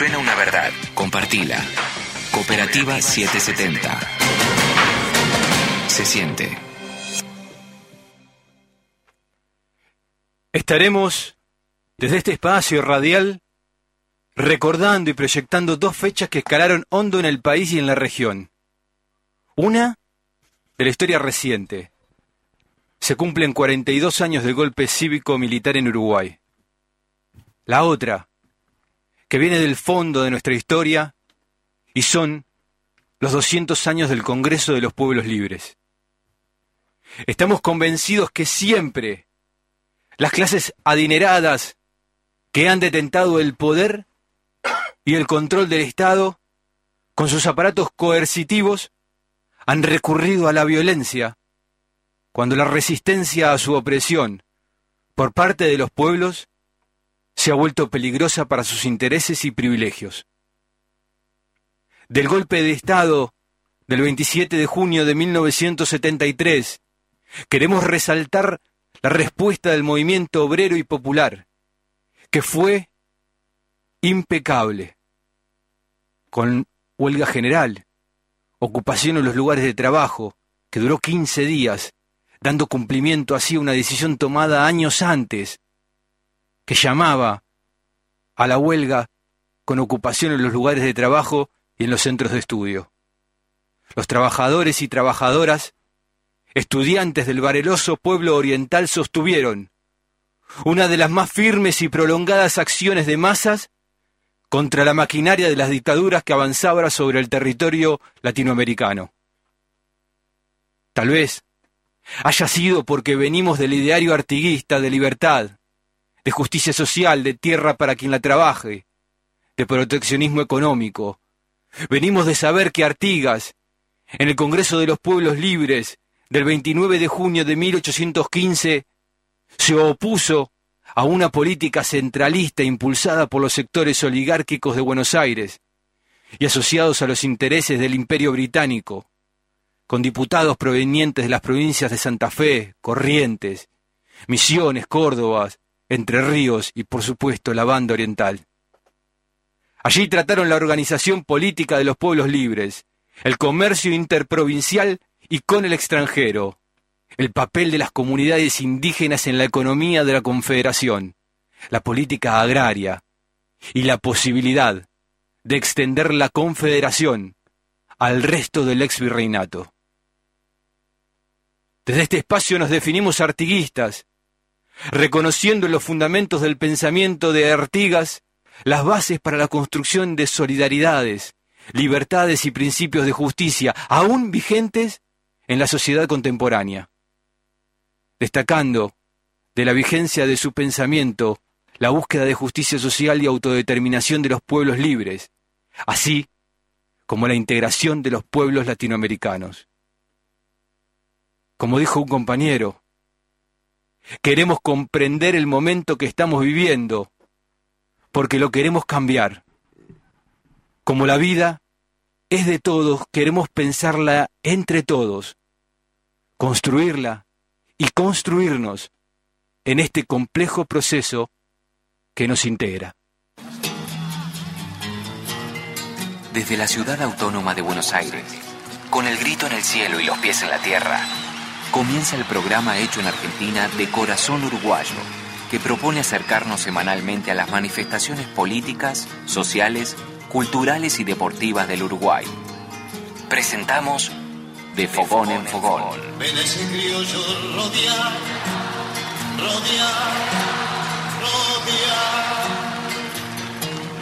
suena una verdad, compartila. Cooperativa 770. Se siente. Estaremos desde este espacio radial recordando y proyectando dos fechas que escalaron hondo en el país y en la región. Una, de la historia reciente. Se cumplen 42 años del golpe cívico-militar en Uruguay. La otra, que viene del fondo de nuestra historia y son los 200 años del Congreso de los Pueblos Libres. Estamos convencidos que siempre las clases adineradas que han detentado el poder y el control del Estado, con sus aparatos coercitivos, han recurrido a la violencia cuando la resistencia a su opresión por parte de los pueblos se ha vuelto peligrosa para sus intereses y privilegios. Del golpe de Estado del 27 de junio de 1973, queremos resaltar la respuesta del movimiento obrero y popular, que fue impecable, con huelga general, ocupación en los lugares de trabajo, que duró 15 días, dando cumplimiento así a una decisión tomada años antes, que llamaba a la huelga con ocupación en los lugares de trabajo y en los centros de estudio. Los trabajadores y trabajadoras, estudiantes del vareloso pueblo oriental, sostuvieron una de las más firmes y prolongadas acciones de masas contra la maquinaria de las dictaduras que avanzaba sobre el territorio latinoamericano. Tal vez haya sido porque venimos del ideario artiguista de libertad, de justicia social, de tierra para quien la trabaje, de proteccionismo económico. Venimos de saber que Artigas, en el Congreso de los Pueblos Libres del 29 de junio de 1815, se opuso a una política centralista impulsada por los sectores oligárquicos de Buenos Aires y asociados a los intereses del imperio británico, con diputados provenientes de las provincias de Santa Fe, Corrientes, Misiones, Córdoba, Entre Ríos y por supuesto la banda oriental. Allí trataron la organización política de los pueblos libres, el comercio interprovincial y con el extranjero, el papel de las comunidades indígenas en la economía de la Confederación, la política agraria y la posibilidad de extender la Confederación al resto del ex virreinato. Desde este espacio nos definimos artiguistas, reconociendo en los fundamentos del pensamiento de Artigas las bases para la construcción de solidaridades, libertades y principios de justicia aún vigentes en la sociedad contemporánea destacando de la vigencia de su pensamiento la búsqueda de justicia social y autodeterminación de los pueblos libres, así como la integración de los pueblos latinoamericanos. Como dijo un compañero, queremos comprender el momento que estamos viviendo, porque lo queremos cambiar. Como la vida es de todos, queremos pensarla entre todos, construirla y construirnos en este complejo proceso que nos integra. Desde la ciudad autónoma de Buenos Aires, con el grito en el cielo y los pies en la tierra, comienza el programa hecho en Argentina de Corazón Uruguayo, que propone acercarnos semanalmente a las manifestaciones políticas, sociales, culturales y deportivas del Uruguay. Presentamos de fogón en fogón.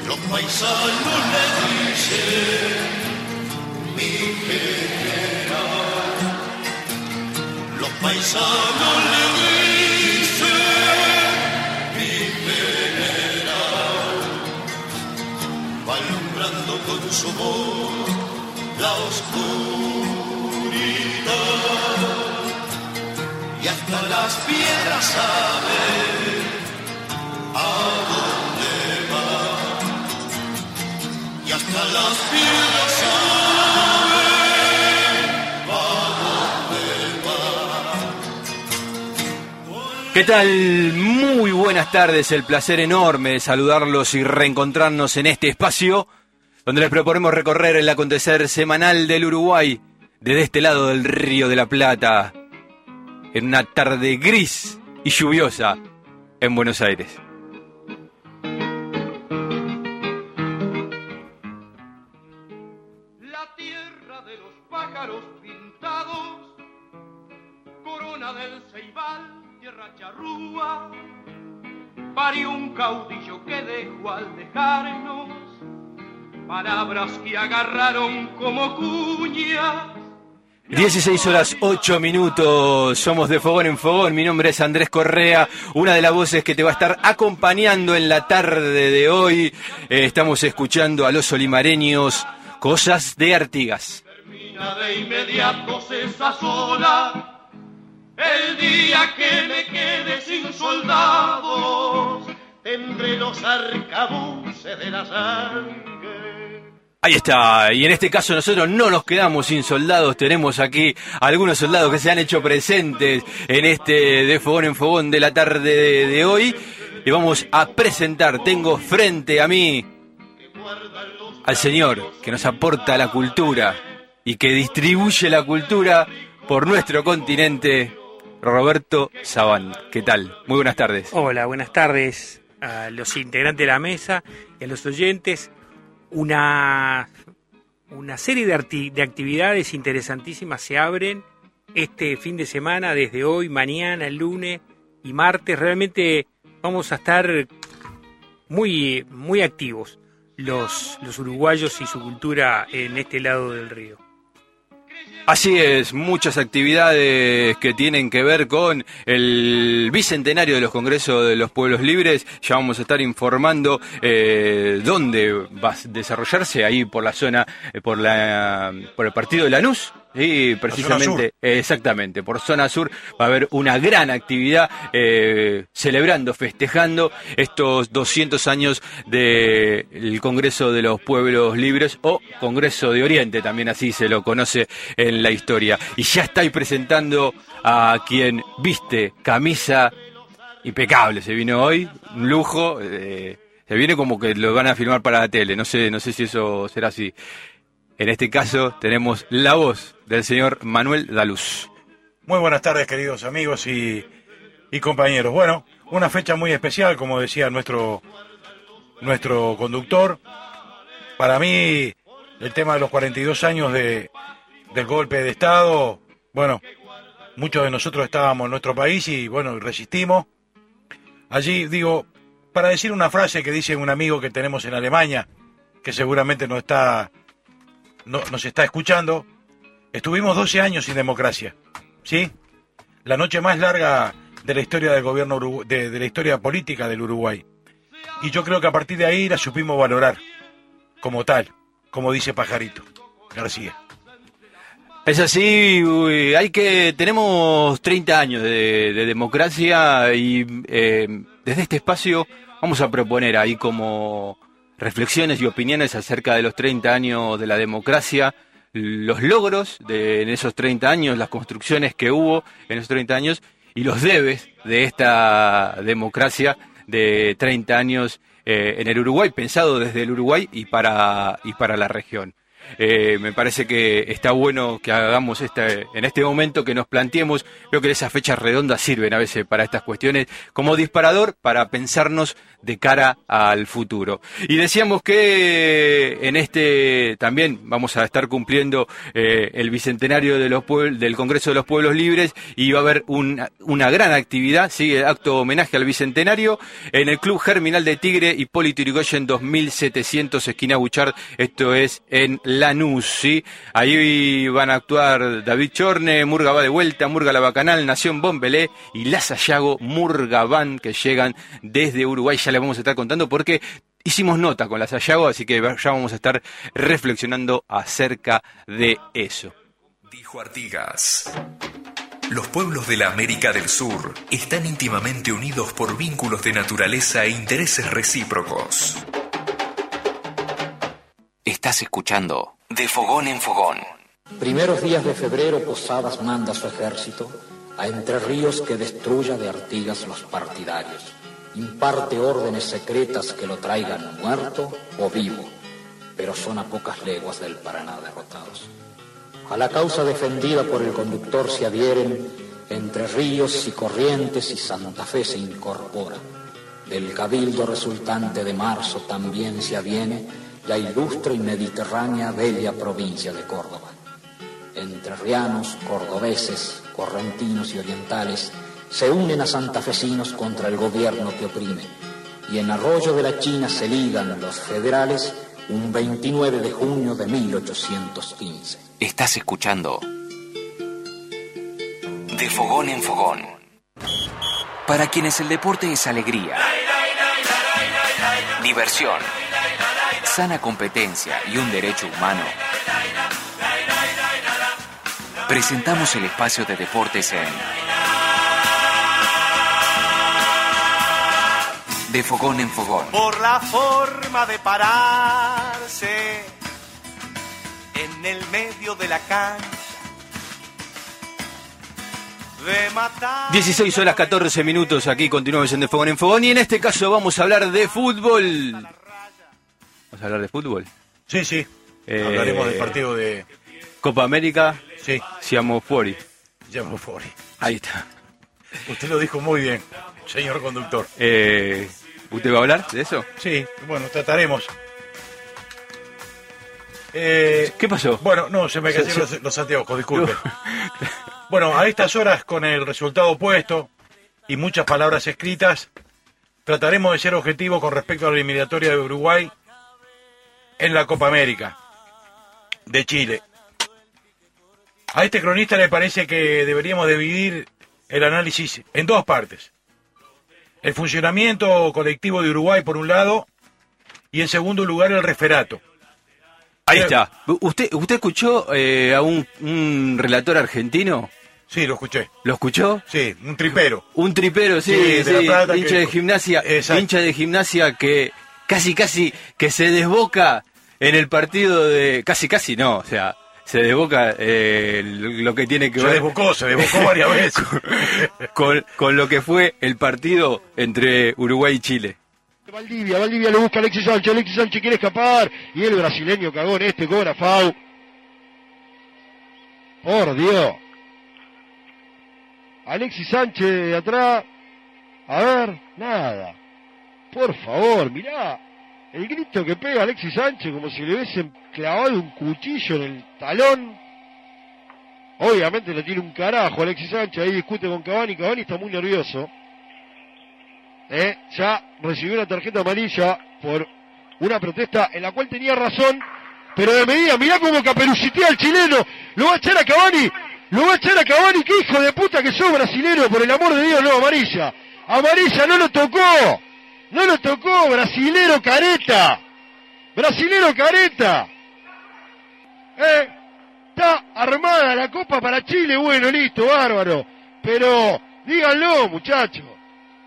Los paisanos. Los paisanos le dicen, mi. Va alumbrando con su voz la oscuridad y hasta las piedras saben a dónde va y hasta las piedras ¿Qué tal? Muy buenas tardes, el placer enorme de saludarlos y reencontrarnos en este espacio donde les proponemos recorrer el acontecer semanal del Uruguay desde este lado del Río de la Plata en una tarde gris y lluviosa en Buenos Aires. Parió un caudillo que dejó al dejarnos palabras que agarraron como cuñas 16 horas 8 minutos, somos de Fogón en Fogón, mi nombre es Andrés Correa, una de las voces que te va a estar acompañando en la tarde de hoy. Eh, estamos escuchando a los olimareños, cosas de Artigas. Termina de inmediato esa sola, el día que me quede sin soldados, tendré los arcabuces de la sangre. Ahí está, y en este caso nosotros no nos quedamos sin soldados, tenemos aquí algunos soldados que se han hecho presentes en este de Fogón en Fogón de la tarde de, de hoy. Y vamos a presentar, tengo frente a mí al señor que nos aporta la cultura y que distribuye la cultura por nuestro continente, Roberto Sabán. ¿Qué tal? Muy buenas tardes. Hola, buenas tardes a los integrantes de la mesa y a los oyentes. Una, una serie de, de actividades interesantísimas se abren este fin de semana, desde hoy, mañana, el lunes y martes. Realmente vamos a estar muy, muy activos los, los uruguayos y su cultura en este lado del río. Así es, muchas actividades que tienen que ver con el bicentenario de los Congresos de los Pueblos Libres. Ya vamos a estar informando eh, dónde va a desarrollarse, ahí por la zona, eh, por, la, por el partido de Lanús. Sí, precisamente, exactamente, por zona sur va a haber una gran actividad eh, celebrando, festejando estos 200 años del Congreso de los Pueblos Libres o Congreso de Oriente, también así se lo conoce en la historia. Y ya estáis presentando a quien viste camisa impecable, se vino hoy, un lujo, eh, se viene como que lo van a filmar para la tele, no sé, no sé si eso será así. En este caso tenemos la voz del señor Manuel Daluz. Muy buenas tardes, queridos amigos y, y compañeros. Bueno, una fecha muy especial, como decía nuestro, nuestro conductor. Para mí, el tema de los 42 años de, del golpe de Estado, bueno, muchos de nosotros estábamos en nuestro país y, bueno, resistimos. Allí, digo, para decir una frase que dice un amigo que tenemos en Alemania, que seguramente no está, no, nos está escuchando, Estuvimos 12 años sin democracia, ¿sí? La noche más larga de la historia del gobierno urugu- de, la historia política del Uruguay. Y yo creo que a partir de ahí la supimos valorar como tal, como dice Pajarito García. Es así, uy, hay que tenemos 30 años de, de democracia y eh, desde este espacio vamos a proponer ahí como reflexiones y opiniones acerca de los 30 años de la democracia, los logros de en esos 30 años, las construcciones que hubo en esos 30 años y los debes de esta democracia de 30 años eh, en el Uruguay, pensado desde el Uruguay y para, y para la región. Eh, me parece que está bueno que hagamos este, en este momento que nos planteemos, creo que esas fechas redondas sirven a veces para estas cuestiones como disparador para pensarnos de cara al futuro. Y decíamos que en este también vamos a estar cumpliendo eh, el bicentenario de los del Congreso de los Pueblos Libres y va a haber una, una gran actividad, sigue acto homenaje al bicentenario en el Club Germinal de Tigre Hipólito Yrigoyen 2700 esquina Buchard, esto es en Lanús. Ahí van a actuar David Chorne, Murga va de vuelta, Murga la Bacanal, Nación Bombelé y La Sayago Murga Van que llegan desde Uruguay, ya les vamos a estar contando porque hicimos nota con La Sayago, así que ya vamos a estar reflexionando acerca de eso. Dijo Artigas. Los pueblos de la América del Sur están íntimamente unidos por vínculos de naturaleza e intereses recíprocos. Estás escuchando De Fogón en Fogón. Primeros días de febrero Posadas manda su ejército a Entre Ríos que destruya de Artigas los partidarios, imparte órdenes secretas que lo traigan muerto o vivo, pero son a pocas leguas del Paraná derrotados. A la causa defendida por el conductor se adhieren Entre Ríos y Corrientes y Santa Fe se incorpora. Del cabildo resultante de marzo también se aviene la ilustre y mediterránea bella provincia de Córdoba. Entrerrianos, cordobeses, correntinos y orientales se unen a santafesinos contra el gobierno que oprime. Y en Arroyo de la China se ligan los federales un 29 de junio de 1815. Estás escuchando De Fogón en Fogón. Para quienes el deporte es alegría, diversión, sana competencia y un derecho humano, presentamos el espacio de deportes en De Fogón en Fogón. por la forma de pararse en el medio de la cancha, de matar. 16 horas 14 minutos, aquí continuamos en De Fogón en Fogón y en este caso vamos a hablar de fútbol. Vamos a hablar de fútbol. Sí, sí. Eh, Hablaremos del partido de. Copa América, Sí, Siamo Fuori. Llamo Fori. Ahí está. Usted lo dijo muy bien, señor conductor. Eh, ¿Usted va a hablar de eso? Sí, bueno, trataremos. Eh, ¿Qué pasó? bueno, no, se me cayeron se- los, los anteojos, disculpe. Bueno, a estas horas, con el resultado puesto y muchas palabras escritas, trataremos de ser objetivos con respecto a la eliminatoria de Uruguay en la Copa América de Chile. A este cronista le parece que deberíamos dividir el análisis en dos partes. El funcionamiento colectivo de Uruguay por un lado y en segundo lugar el referato. Ahí está. ¿Usted, usted escuchó eh, a un, un relator argentino? Sí, lo escuché. ¿Lo escuchó? Sí, un tripero. Un tripero, sí, Sí, de sí, La Plata hincha que- de gimnasia, Exacto. hincha de gimnasia que casi casi que se desboca en el partido de casi casi no, o sea, se desboca eh, lo que tiene que Se ver desbocó, se desbocó varias veces. con, con lo que fue el partido entre Uruguay y Chile. Valdivia, Valdivia lo busca Alexis Sánchez, Alexis Sánchez quiere escapar y el brasileño cagó en este, cobra Fau. Por Dios. Alexis Sánchez de atrás. A ver, nada. Por favor, mirá. El grito que pega Alexis Sánchez como si le hubiesen clavado un cuchillo en el talón. Obviamente lo tiene un carajo Alexis Sánchez, ahí discute con Cavani, Cavani está muy nervioso. Eh, ya recibió una tarjeta amarilla por una protesta en la cual tenía razón, pero de medida, mirá cómo caperucitea al chileno, lo va a echar a Cavani, lo va a echar a Cavani, qué hijo de puta que sos brasilero, por el amor de Dios, no, amarilla, amarilla, no lo tocó, no lo tocó, brasilero careta, brasilero careta, eh, está armada la copa para Chile, bueno, listo, bárbaro, pero díganlo, muchachos.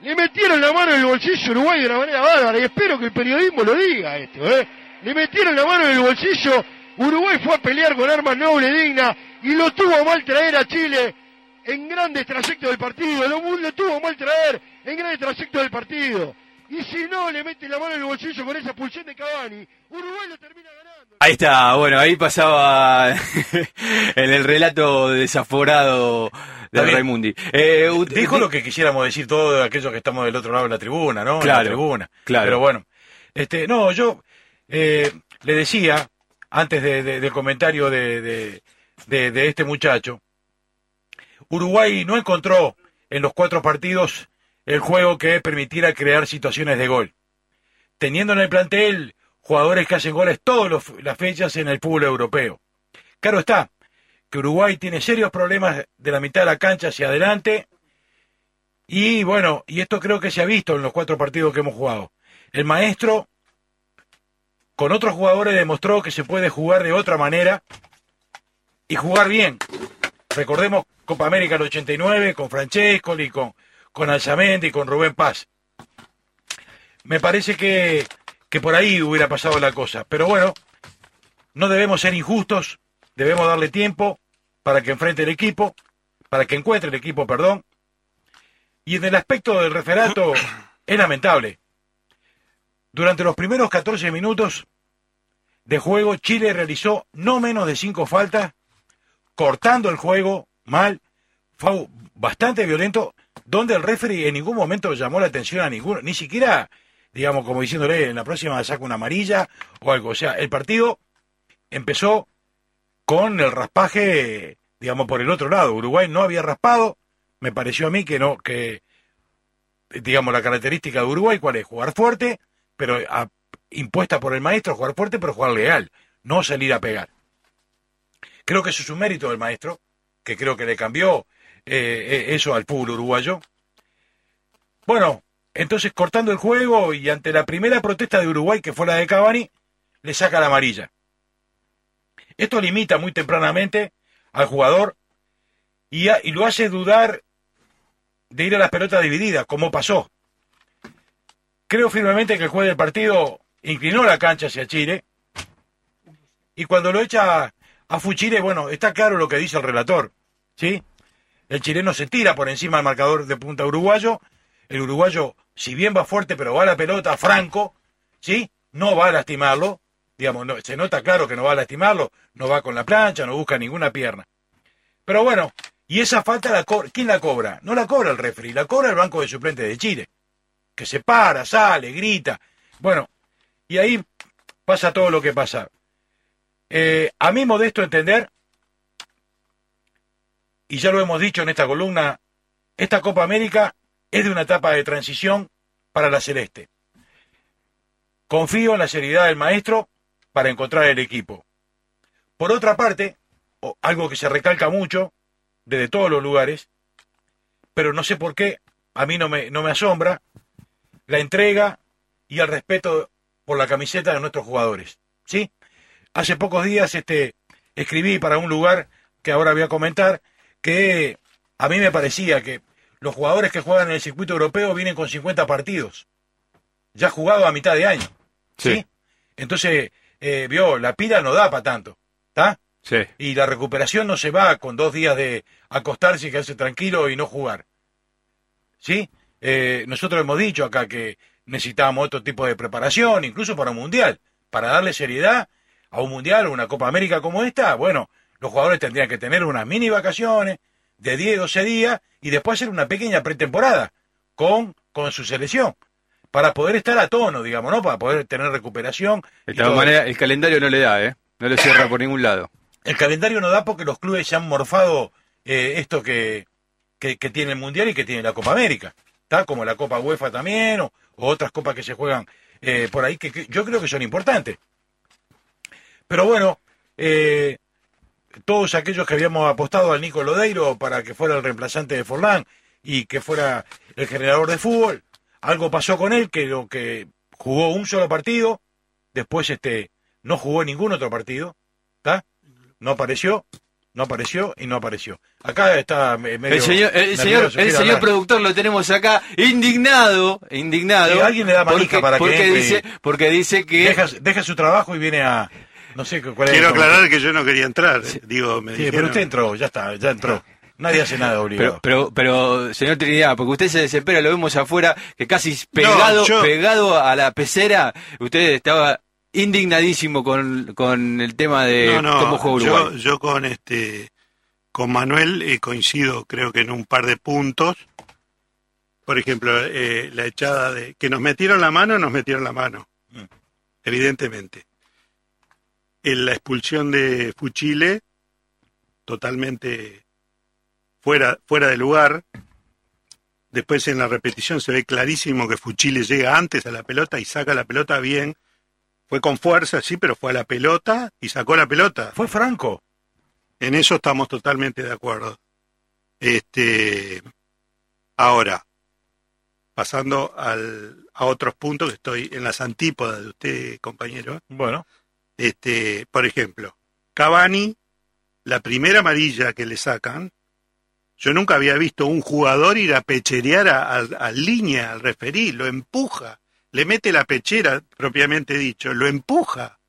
Le metieron la mano en el bolsillo Uruguay de una manera bárbara y espero que el periodismo lo diga esto, ¿eh? Le metieron la mano en el bolsillo, Uruguay fue a pelear con armas nobles, dignas, y lo tuvo mal traer a Chile en grandes trayectos del partido, lo, lo tuvo mal traer en grandes trayectos del partido. Y si no le mete la mano en el bolsillo con esa pulsión de Cavani, Uruguay lo termina ganando. Ahí está, bueno, ahí pasaba en el relato desaforado de. Raimundi. Eh, Dijo lo que quisiéramos decir todos aquellos que estamos del otro lado de la tribuna, ¿no? En Claro, la tribuna. claro. Pero bueno, este, no, yo eh, le decía, antes de- de- del comentario de, de- de- de este muchacho, Uruguay no encontró en los cuatro partidos el juego que permitiera crear situaciones de gol. Teniendo en el plantel jugadores que hacen goles todas las fechas en el fútbol europeo. Claro está, que Uruguay tiene serios problemas de la mitad de la cancha hacia adelante. Y bueno, y esto creo que se ha visto en los cuatro partidos que hemos jugado. El maestro, con otros jugadores, demostró que se puede jugar de otra manera y jugar bien. Recordemos Copa América del 89 con Francescoli, con, con Alzamendi, con Rubén Paz. Me parece que, que por ahí hubiera pasado la cosa. Pero bueno, no debemos ser injustos, debemos darle tiempo para que enfrente el equipo, para que encuentre el equipo, perdón. Y en el aspecto del referato es lamentable. Durante los primeros 14 minutos de juego, Chile realizó no menos de cinco faltas, cortando el juego mal, fue bastante violento, donde el referee en ningún momento llamó la atención a ninguno, ni siquiera, digamos, como diciéndole, en la próxima saca una amarilla o algo. O sea, el partido empezó con el raspaje, digamos, por el otro lado. Uruguay no había raspado, me pareció a mí que no, que, digamos, la característica de Uruguay, ¿cuál es? Jugar fuerte, pero impuesta por el maestro, jugar fuerte, pero jugar legal, no salir a pegar. Creo que eso es un mérito del maestro, que creo que le cambió eh, eh, eso al fútbol uruguayo. Bueno, entonces cortando el juego y ante la primera protesta de Uruguay, que fue la de Cavani, le saca la amarilla. Esto limita muy tempranamente al jugador y, y lo hace dudar de ir a las pelotas divididas, como pasó. Creo firmemente que el juez del partido inclinó la cancha hacia Chile y cuando lo echa a Fuchile, bueno, está claro lo que dice el relator, ¿sí? El chileno se tira por encima del marcador de punta uruguayo, el uruguayo, si bien va fuerte, pero va a la pelota franco, ¿sí? No va a lastimarlo, digamos, no, se nota claro que no va a lastimarlo, no va con la plancha, no busca ninguna pierna. Pero bueno, y esa falta, la ¿quién la cobra? No la cobra el referee, la cobra el banco de suplentes de Chile, que se para, sale, grita. Bueno, y ahí pasa todo lo que pasa. Eh, a mi modesto entender, y ya lo hemos dicho en esta columna, esta Copa América es de una etapa de transición para la Celeste. Confío en la seriedad del maestro para encontrar el equipo. Por otra parte, algo que se recalca mucho desde todos los lugares, pero no sé por qué, a mí no me, no me asombra, la entrega y el respeto por la camiseta de nuestros jugadores. ¿Sí? Hace pocos días este, escribí para un lugar que ahora voy a comentar que a mí me parecía que los jugadores que juegan en el circuito europeo vienen con 50 partidos, ya jugado a mitad de año. ¿Sí? Entonces, eh, vio, la pila no da para tanto. ¿Está? Sí. Y la recuperación no se va con dos días de acostarse y quedarse tranquilo y no jugar. ¿Sí? Eh, nosotros hemos dicho acá que necesitábamos otro tipo de preparación, incluso para un mundial, para darle seriedad a un mundial o una Copa América como esta. Bueno, los jugadores tendrían que tener unas mini vacaciones de 10, 12 días y después hacer una pequeña pretemporada con, con su selección para poder estar a tono, digamos, ¿no? Para poder tener recuperación. De todas maneras, el calendario no le da, ¿eh? No le cierra por ningún lado. El calendario no da porque los clubes ya han morfado eh, esto que, que, tiene el Mundial y que tiene la Copa América, ¿está? Como la Copa UEFA también, o, otras copas que se juegan eh, por ahí, que, yo creo que son importantes. Pero bueno, eh, todos aquellos que habíamos apostado al Nico Lodeiro para que fuera el reemplazante de Forlán y que fuera el generador de fútbol, algo pasó con él que lo que jugó un solo partido, después este no jugó ningún otro partido, ¿está? No apareció, no apareció y no apareció. Acá está medio el señor, el señor, el señor productor lo tenemos acá indignado, indignado. Y alguien le da manija porque, para que porque dice, porque dice que deja, deja su trabajo y viene a no sé cuál es Quiero aclarar que yo no quería entrar. Digo, me Sí, pero dijeron- usted entró, ya está, ya entró. Nadie hace nada obligado. Pero, pero, pero, señor Trinidad, porque usted se desespera, lo vemos afuera, que casi pegado, yo- pegado a la pecera, usted estaba indignadísimo con, con el tema de no, no, cómo juega yo, Uruguay. yo con este con Manuel eh, coincido creo que en un par de puntos por ejemplo eh, la echada de que nos metieron la mano nos metieron la mano Mm. evidentemente en la expulsión de Fuchile totalmente fuera fuera de lugar después en la repetición se ve clarísimo que Fuchile llega antes a la pelota y saca la pelota bien fue con fuerza sí pero fue a la pelota y sacó la pelota Fue Franco. en eso estamos totalmente de acuerdo. Este, ahora, pasando al, a otros puntos que estoy en las antípodas de usted, compañero. Bueno, Este, por ejemplo, Cavani, la primera amarilla que le sacan, yo nunca había visto un jugador ir a pecherear a, a- línea al referí, lo empuja, le mete la pechera, propiamente dicho, lo empuja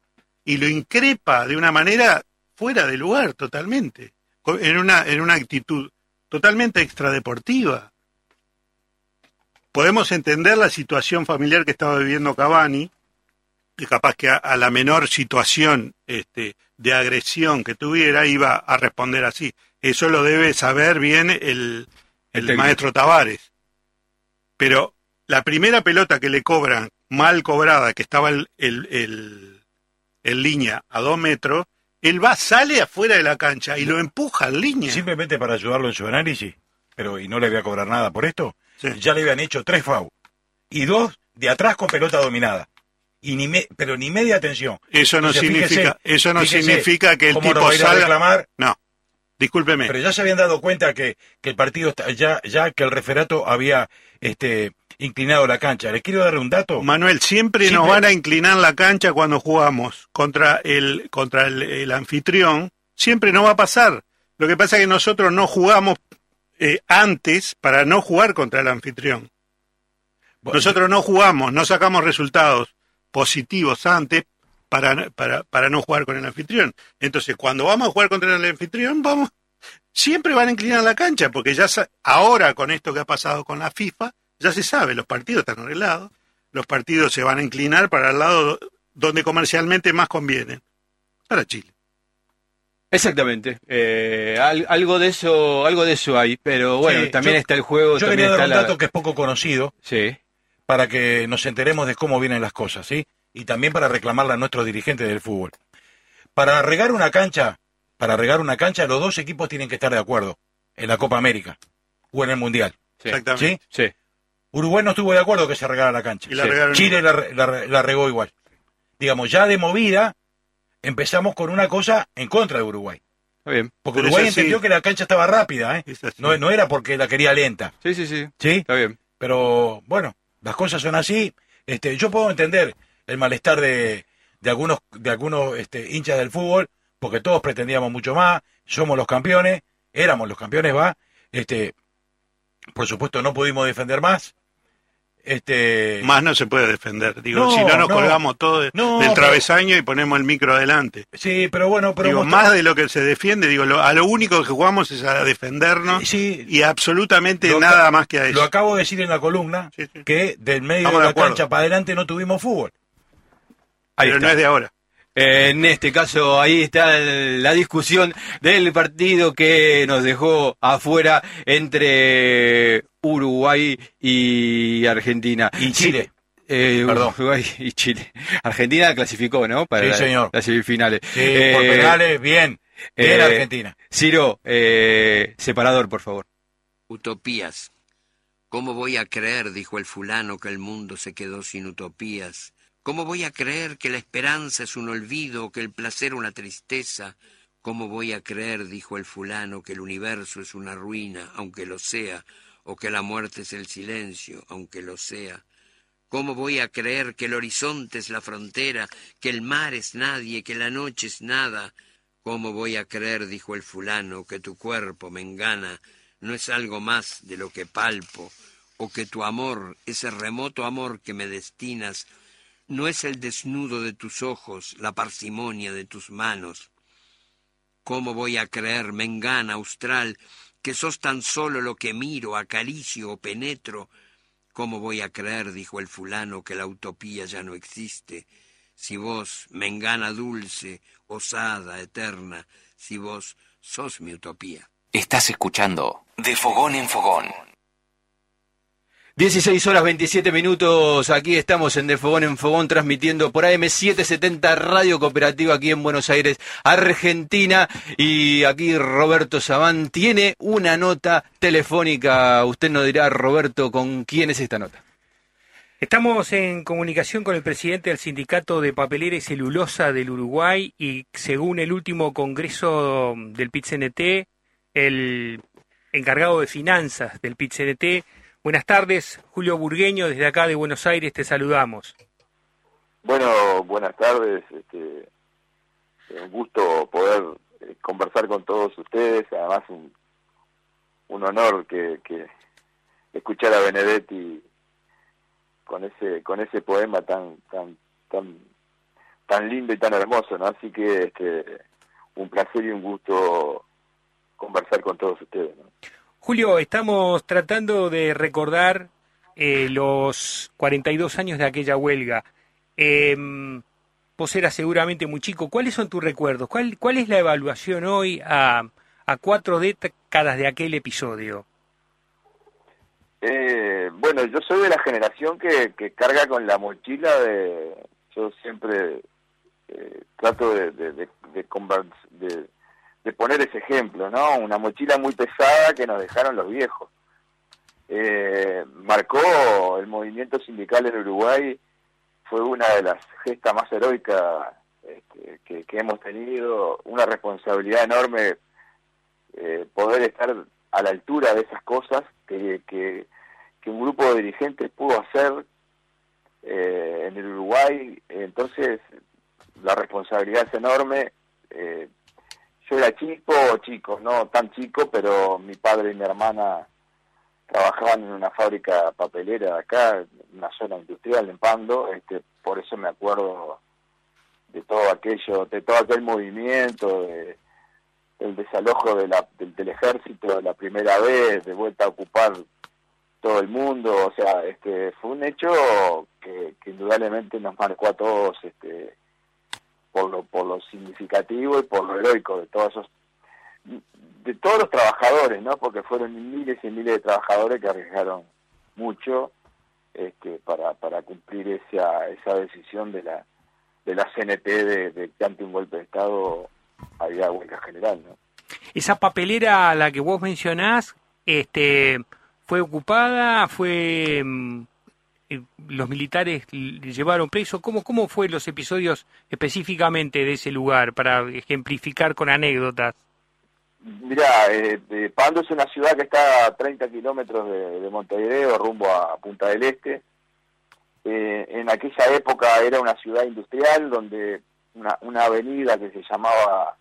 y lo increpa de una manera fuera de lugar totalmente, en una, en una actitud totalmente extradeportiva. Podemos entender la situación familiar que estaba viviendo Cavani, capaz que a, a la menor situación este, de agresión que tuviera iba a responder así. Eso lo debe saber bien el, el maestro Tavares. Pero la primera pelota que le cobran, mal cobrada, que estaba el, el, el- en línea a dos metros, él va, sale afuera de la cancha y lo empuja en línea. Simplemente para ayudarlo en su análisis, pero y no le voy a cobrar nada por esto, Sí. ya le habían hecho tres FAU y dos de atrás con pelota dominada. Y ni me- pero ni media atención. Eso no Entonces, significa, fíjese- eso no fíjese significa que el cómo tipo va a ir a salga. reclamar. No, discúlpeme. Pero ya se habían dado cuenta que, que el partido está, ya, ya que el referato había este inclinado la cancha. Les quiero dar un dato. Manuel, siempre, nos van a inclinar la cancha cuando jugamos contra el contra el, el anfitrión. Siempre no va a pasar. Lo que pasa es que nosotros no jugamos eh, antes para no jugar contra el anfitrión. Bueno, Nosotros no jugamos, no sacamos resultados positivos antes para, para, para no jugar con el anfitrión. Entonces, cuando vamos a jugar contra el anfitrión, vamos, siempre van a inclinar la cancha, porque ya ahora con esto que ha pasado con la FIFA, ya se sabe, los partidos están arreglados, los partidos se van a inclinar para el lado do- donde comercialmente más conviene, para Chile. Exactamente. Eh, al- algo de eso, algo de eso hay, pero bueno, Sí, también yo- está el juego, Yo también quería dar está un la... dato que es poco conocido Sí. Para que nos enteremos de cómo vienen las cosas, ¿sí? Y también para reclamarle a nuestros dirigentes del fútbol. Para regar una cancha, para regar una cancha, los dos equipos tienen que estar de acuerdo en la Copa América o en el Mundial. Sí. Exactamente. ¿Sí? Sí. Uruguay no estuvo de acuerdo que se regara la cancha. Y la Chile la, re- la re- la regó igual. Digamos, ya de movida empezamos con una cosa en contra de Uruguay. Está bien. Porque Pero Uruguay entendió que la cancha estaba rápida, ¿eh? No, no era porque la quería lenta, Sí, sí, sí. ¿sí? Está bien. Pero bueno, las cosas son así. Este, yo puedo entender el malestar de, de algunos, de algunos este, hinchas del fútbol, porque todos pretendíamos mucho más, somos los campeones, éramos los campeones, va. Este, por supuesto no pudimos defender más. Este, Más no se puede defender. Digo, No, si no nos no. colgamos todo de- No, del pero- travesaño y ponemos el micro adelante. sí, pero bueno, pero digo, más de lo que se defiende, digo, lo- a lo único que jugamos es a defendernos Sí, y absolutamente Lo nada más que a Lo eso. acabo de decir en la columna, Sí, que del medio de la cancha para adelante no tuvimos fútbol. Ahí Pero está. no es de ahora. En este caso, ahí está la discusión del partido que nos dejó afuera entre Uruguay y Argentina. Y Chile. Sí, eh, Perdón. Uruguay y Chile. Argentina clasificó, ¿no? Para Sí, la- señor. las semifinales. Sí, Eh, por penales, bien. Bien eh, Argentina. Ciro, eh, separador, por favor. Utopías. ¿Cómo voy a creer, dijo el fulano, que el mundo se quedó sin utopías? ¿Cómo voy a creer que la esperanza es un olvido, que el placer una tristeza? ¿Cómo voy a creer, dijo el fulano, que el universo es una ruina, aunque lo sea, o que la muerte es el silencio, aunque lo sea? ¿Cómo voy a creer que el horizonte es la frontera, que el mar es nadie, que la noche es nada? ¿Cómo voy a creer, dijo el fulano, que tu cuerpo me engana, no es algo más de lo que palpo, o que tu amor, ese remoto amor que me destinas, no es el desnudo de tus ojos, la parsimonia de tus manos? ¿Cómo voy a creer, mengana austral, que sos tan solo lo que miro, acaricio o penetro? ¿Cómo voy a creer, dijo el fulano, que la utopía ya no existe? Si vos, mengana dulce, osada, eterna, si vos sos mi utopía. Estás escuchando De Fogón en Fogón. 16 horas 27 minutos, aquí estamos en De Fogón en Fogón transmitiendo por AM770 Radio Cooperativa aquí en Buenos Aires, Argentina. Y aquí Roberto Sabán tiene una nota telefónica. Usted nos dirá, Roberto, ¿con quién es esta nota? Estamos en comunicación con el presidente del Sindicato de Papelera y Celulosa del Uruguay y según el último congreso del PIT-CNT, el encargado de finanzas del PIT-CNT, buenas tardes, Julio Burgueño, desde acá de Buenos Aires te saludamos. Bueno, buenas tardes. Este, un gusto poder eh, conversar con todos ustedes. Además, un, un honor que, que escuchar a Benedetti con ese con ese poema tan tan tan tan lindo y tan hermoso, ¿no? Así que este, un placer y un gusto conversar con todos ustedes. ¿no? Julio, estamos tratando de recordar eh, los 42 años de aquella huelga. Eh, vos eras seguramente muy chico. ¿Cuáles son tus recuerdos? ¿Cuál, cuál es la evaluación hoy a, a cuatro décadas de aquel episodio? Eh, bueno, yo soy de la generación que, que carga con la mochila de... Yo siempre eh, trato de, de, de, de, de, poner ese ejemplo, ¿no? Una mochila muy pesada que nos dejaron los viejos. Eh, marcó el movimiento sindical en Uruguay, fue una de las gestas más heroicas este, que, hemos tenido, una responsabilidad enorme eh, poder estar a la altura de esas cosas que, que, que un grupo de dirigentes pudo hacer eh, en el Uruguay. Entonces, la responsabilidad es enorme. Eh, yo era chico, chico, no tan chico, pero mi padre y mi hermana trabajaban en una fábrica papelera acá, en una zona industrial en Pando, este, por eso me acuerdo de todo aquello, de todo aquel movimiento, de, el desalojo de la, del, del, ejército la primera vez, de vuelta a ocupar todo el mundo, o sea, este fue un hecho que, que indudablemente nos marcó a todos este por lo por lo significativo y por lo heroico de todos esos de todos los trabajadores, ¿no? Porque fueron miles y miles de trabajadores que arriesgaron mucho este, para, para cumplir esa, esa decisión de la de la CNT de, de que ante un golpe de Estado había huelga general, ¿no? Esa papelera a la que vos mencionás, este, fue ocupada, fue mm, los militares llevaron preso. ¿Cómo, ¿Cómo fue los episodios específicamente de ese lugar para ejemplificar con anécdotas? Mira, eh, Pando es una ciudad que está a 30 kilómetros de, de, Montevideo, rumbo a Punta del Este. Eh, en aquella época era una ciudad industrial donde una, una avenida que se llamaba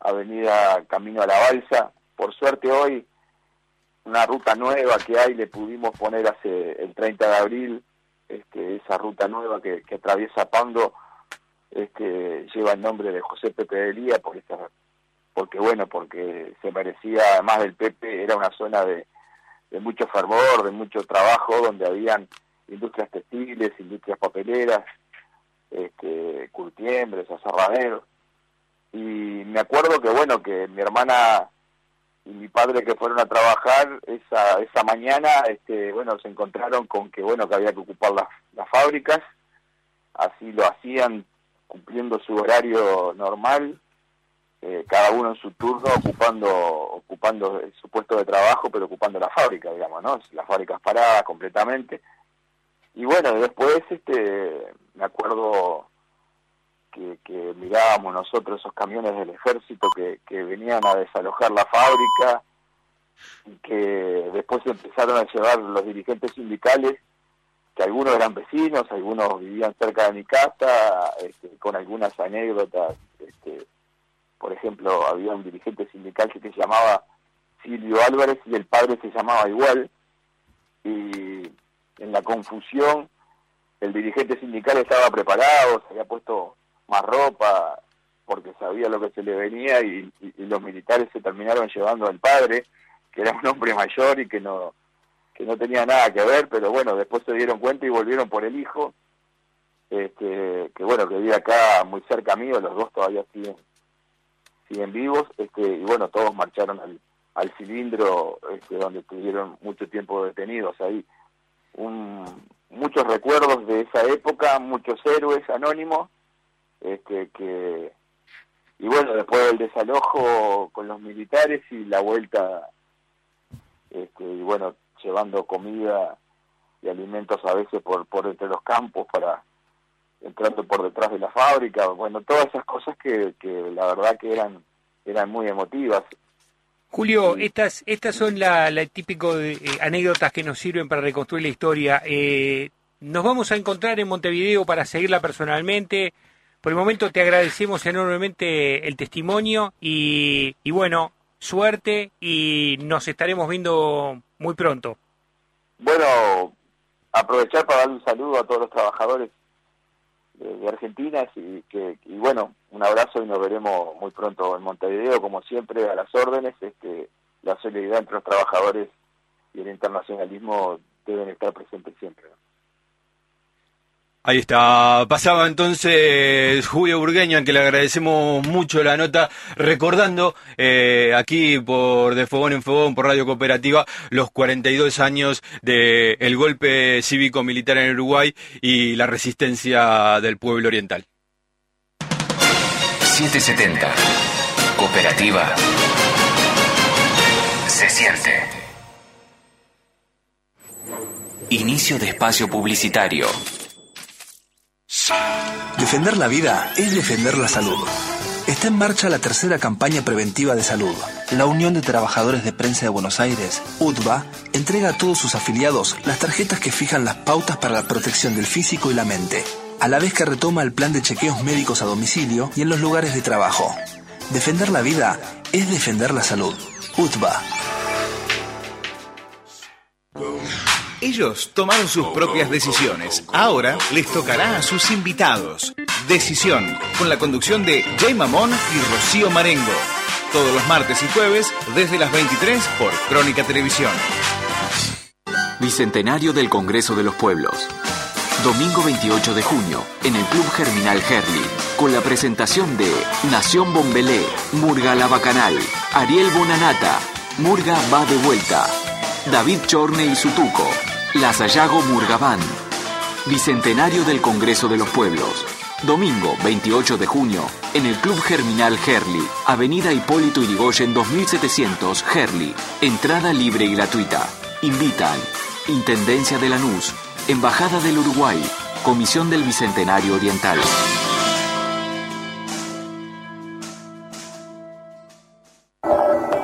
Avenida Camino a la Balsa, por suerte hoy una ruta nueva que hay, le pudimos poner hace el 30 de abril, este, esa ruta nueva que, que atraviesa Pando, este, lleva el nombre de José Pepe de Lía, porque, bueno, porque se merecía, además del Pepe, era una zona de, de mucho fervor, de mucho trabajo, donde habían industrias textiles, industrias papeleras, este, curtiembres, aserraderos. Y me acuerdo que, bueno, que mi hermana y mi padre que fueron a trabajar esa esa mañana este bueno se encontraron con que bueno que había que ocupar las, las fábricas. Así lo hacían cumpliendo su horario normal eh, cada uno en su turno ocupando ocupando su puesto de trabajo pero ocupando la fábrica digamos no las fábricas paradas completamente. Y bueno después este me acuerdo que, que mirábamos nosotros esos camiones del ejército que, que venían a desalojar la fábrica y que después empezaron a llevar los dirigentes sindicales que algunos eran vecinos, algunos vivían cerca de mi casa, este, con algunas anécdotas. Este, por ejemplo, había un dirigente sindical que se llamaba Silvio Álvarez y el padre se llamaba igual. Y en la confusión, el dirigente sindical estaba preparado, se había puesto más ropa, porque sabía lo que se le venía y, los militares se terminaron llevando al padre, que era un hombre mayor y que no que no tenía nada que ver, pero bueno, después se dieron cuenta y volvieron por el hijo, este, que bueno, que vive acá muy cerca mío, los dos todavía siguen siguen vivos, este, y bueno, todos marcharon al, al cilindro, este, donde estuvieron mucho tiempo detenidos ahí. Un, muchos recuerdos de esa época, muchos héroes anónimos, este, que y bueno después del desalojo con los militares y la vuelta este, y bueno llevando comida y alimentos a veces por por entre los campos para entrando por detrás de la fábrica bueno todas esas cosas que, que la verdad que eran eran muy emotivas Julio, estas estas son la, la típico de, eh, anécdotas que nos sirven para reconstruir la historia. Eh, nos vamos a encontrar en Montevideo para seguirla personalmente. Por el momento te agradecemos enormemente el testimonio y, y, bueno, suerte y nos estaremos viendo muy pronto. Bueno, aprovechar para dar un saludo a todos los trabajadores de, Argentina y, que, y bueno, un abrazo y nos veremos muy pronto en Montevideo, como siempre, a las órdenes. Este, la solidaridad entre los trabajadores y el internacionalismo deben estar presentes siempre. Ahí está, pasaba entonces Julio Burgueño, a le agradecemos mucho la nota, recordando eh, aquí por De Fogón en Fogón, por Radio Cooperativa, los 42 años del golpe cívico-militar en Uruguay y la resistencia del pueblo oriental. 770. Cooperativa. Se siente. Inicio de espacio publicitario. Defender la vida es defender la salud. Está en marcha la tercera campaña preventiva de salud. La Unión de Trabajadores de Prensa de Buenos Aires, UTBA, entrega a todos sus afiliados las tarjetas que fijan las pautas para la protección del físico y la mente, a la vez que retoma el plan de chequeos médicos a domicilio y en los lugares de trabajo. Defender la vida es defender la salud. UTBA. Ellos tomaron sus propias decisiones. Ahora les tocará a sus invitados. Decisión, con la conducción de Jay Mamón y Rocío Marengo. Todos los martes y jueves desde las 23 por Crónica Televisión. Bicentenario del Congreso de los Pueblos. Domingo 28 de junio, en el Club Germinal Herli, con la presentación de Nación Bombelé, Murga La Bacanal, Ariel Bonanata, Murga va de vuelta, David Chorne y Sutuco, La Sayago Murgabán. Bicentenario del Congreso de los Pueblos. Domingo 28 de junio, en el Club Germinal Herli, Avenida Hipólito Yrigoyen 2700, Herli. Entrada libre y gratuita. Invitan Intendencia de Lanús, Embajada del Uruguay, Comisión del Bicentenario Oriental.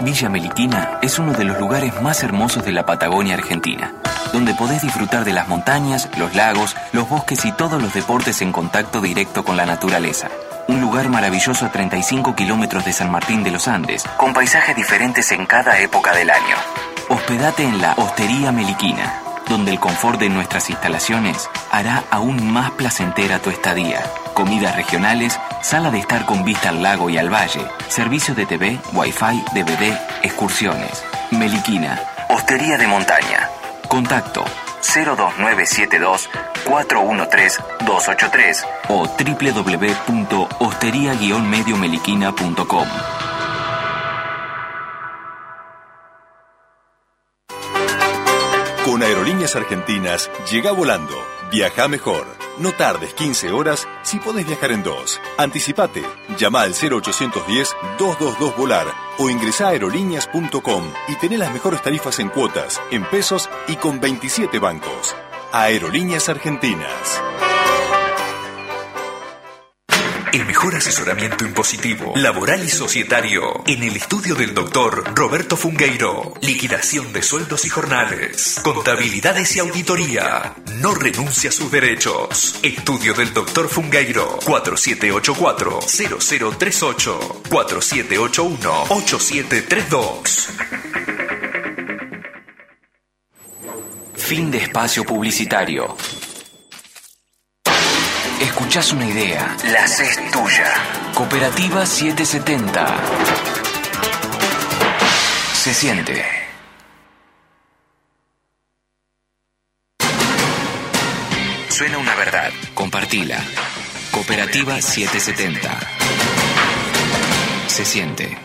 Villa Meliquina es uno de los lugares más hermosos de la Patagonia Argentina, donde podés disfrutar de las montañas, los lagos, los bosques y todos los deportes en contacto directo con la naturaleza. Un lugar maravilloso a 35 kilómetros de San Martín de los Andes, con paisajes diferentes en cada época del año. Hospedate en la Hostería Meliquina, donde el confort de nuestras instalaciones hará aún más placentera tu estadía. Comidas regionales, sala de estar con vista al lago y al valle, servicio de TV, Wi-Fi, DVD, excursiones. Meliquina, Hostería de Montaña. Contacto 02972 413 283 o www.hostería-mediomeliquina.com. Con Aerolíneas Argentinas, llega volando. Viaja mejor. No tardes 15 horas si podés viajar en dos. Anticipate. Llama al 0810-222 Volar o ingresa a aerolíneas.com y tené las mejores tarifas en cuotas, en pesos y con 27 bancos. Aerolíneas Argentinas. El mejor asesoramiento impositivo, laboral y societario en el estudio del doctor Roberto Fungueiro. Liquidación de sueldos y jornales, contabilidades y auditoría. No renuncia a sus derechos. Estudio del doctor Fungueiro. 4784-0038. 4781-8732. Fin de espacio publicitario. Escuchás una idea, la haces tuya. Cooperativa 770. Se siente. Suena una verdad, compartila. Cooperativa 770. Se siente.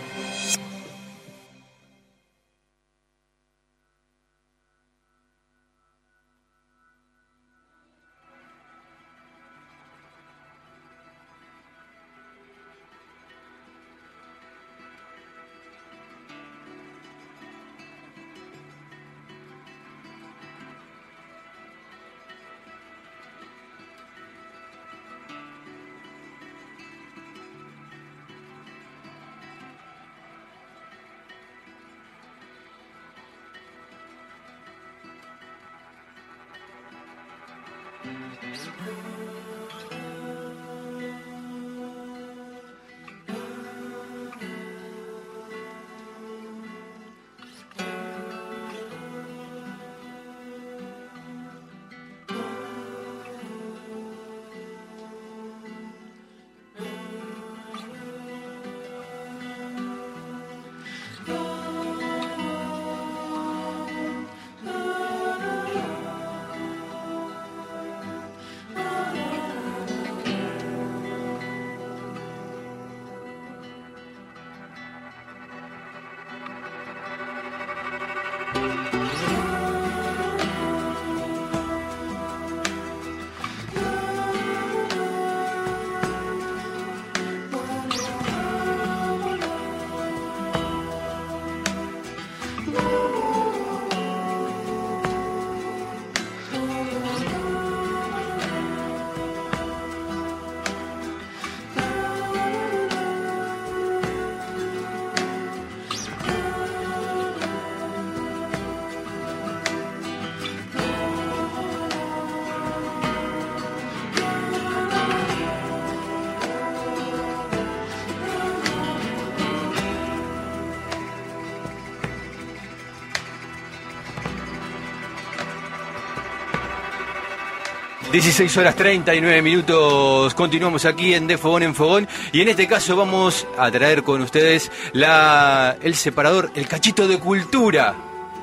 16 horas 39 minutos, continuamos aquí en De Fogón en Fogón y en este caso vamos a traer con ustedes la, el separador, el cachito de cultura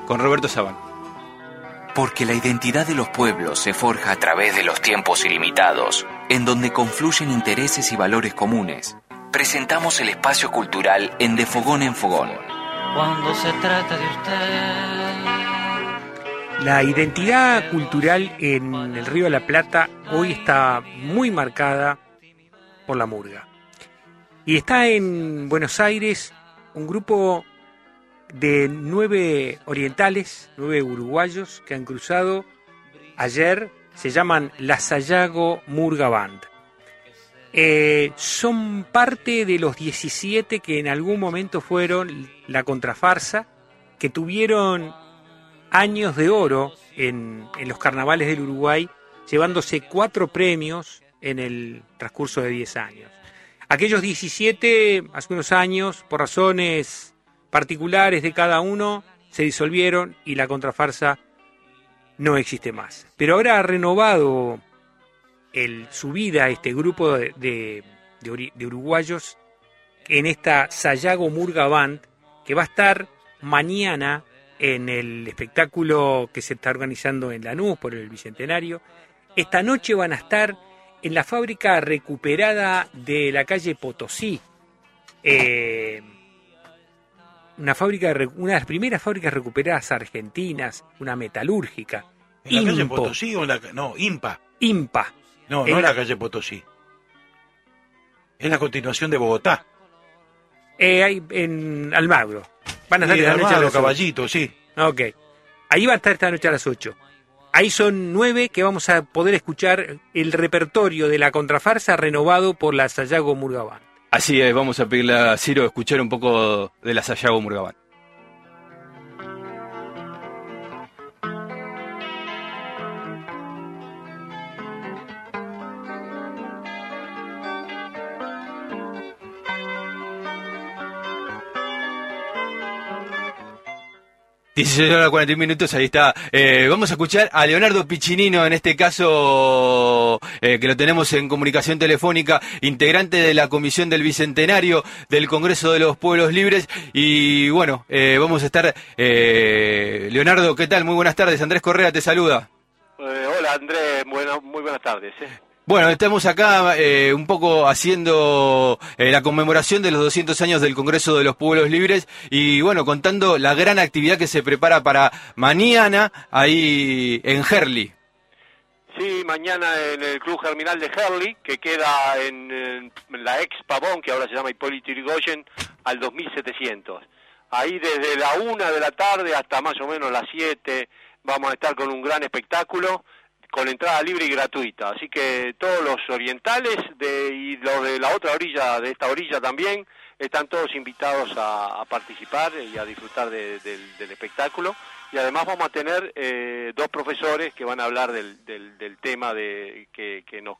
con Roberto Saban. Porque la identidad de los pueblos se forja a través de los tiempos ilimitados, en donde confluyen intereses y valores comunes. Presentamos el espacio cultural en De Fogón en Fogón. Cuando se trata de usted la identidad cultural en el Río de la Plata hoy está muy marcada por la murga. Y está en Buenos Aires un grupo de nueve orientales, nueve uruguayos que han cruzado ayer, se llaman la Sayago Murga Band. Eh, son parte de los 17 que en algún momento fueron la contrafarsa, que tuvieron años de oro en, los carnavales del Uruguay, llevándose cuatro premios en el transcurso de 10 años. Aquellos 17, hace unos años, por razones particulares de cada uno, se disolvieron y la contrafarsa no existe más. Pero ahora ha renovado el, su vida este grupo de, de uruguayos en esta Sayago Murga Band, que va a estar mañana en el espectáculo que se está organizando en Lanús por el Bicentenario. Esta noche van a estar en la fábrica recuperada de la calle Potosí. Eh, una fábrica, una de las primeras fábricas recuperadas argentinas, una metalúrgica. ¿En la calle Potosí o en la no, Impa? Impa. No, no en la... calle Potosí. Es la continuación de Bogotá. Eh, en Almagro. Van a estar esta noche a los caballitos, sí. Ok. Ahí va a estar esta noche a las 8. Ahí son nueve que vamos a poder escuchar el repertorio de la contrafarsa renovado por la Sayago Murgabán. Así es, vamos a pedirle a Ciro escuchar un poco de la Sayago Murgabán. 16 horas 41 minutos, ahí está. Eh, vamos a escuchar a Leonardo Piccinino, en este caso, eh, que lo tenemos en comunicación telefónica, integrante de la Comisión del Bicentenario del Congreso de los Pueblos Libres. Y bueno, eh, vamos a estar. Leonardo, ¿qué tal? Muy buenas tardes. Andrés Correa te saluda. hola Andrés, bueno, muy buenas tardes. Bueno, estamos acá eh, un poco haciendo eh, la conmemoración de los 200 años del Congreso de los Pueblos Libres y bueno, contando la gran actividad que se prepara para mañana ahí en Herli. Sí, mañana en el Club Germinal de Herli, que queda en, la ex Pavón, que ahora se llama Hipólito Yrigoyen, al 2700. Ahí desde la una de la tarde hasta más o menos las 7 vamos a estar con un gran espectáculo con entrada libre y gratuita. Así que todos los orientales de, y los de la otra orilla, de esta orilla también, están todos invitados a, participar y a disfrutar del espectáculo. Y además vamos a tener eh, dos profesores que van a hablar del, del, tema de, que, nos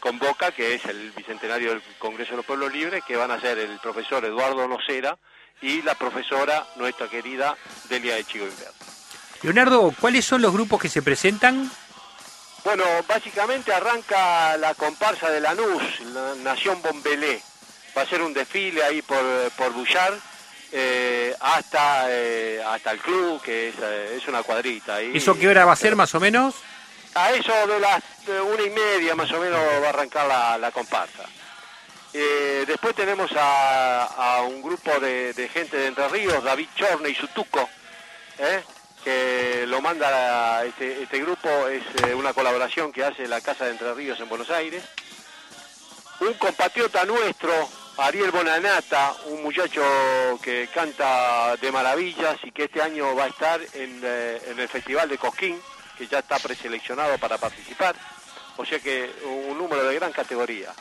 convoca, que es el Bicentenario del Congreso de los Pueblos Libres, que van a ser el profesor Eduardo Nocera y la profesora, nuestra querida Delia de Chigo Inverno. Leonardo, ¿cuáles son los grupos que se presentan? Bueno, básicamente arranca la comparsa de Lanús, la Nación Bombelé. Va a ser un desfile ahí por, por Bullar eh, hasta, eh, hasta el club, que es, eh, una cuadrita. Ahí. ¿Eso qué hora va a ser más o menos? A eso de las una y media más o menos va a arrancar la, comparsa. después tenemos a, un grupo de, gente de Entre Ríos, David Chorne y su tuco, que lo manda este, este, grupo, es eh, una colaboración que hace la Casa de Entre Ríos en Buenos Aires. Un compatriota nuestro, Ariel Bonanata, un muchacho que canta de maravillas y que este año va a estar en, eh, el Festival de Cosquín, que ya está preseleccionado para participar, o sea que un número de gran categoría.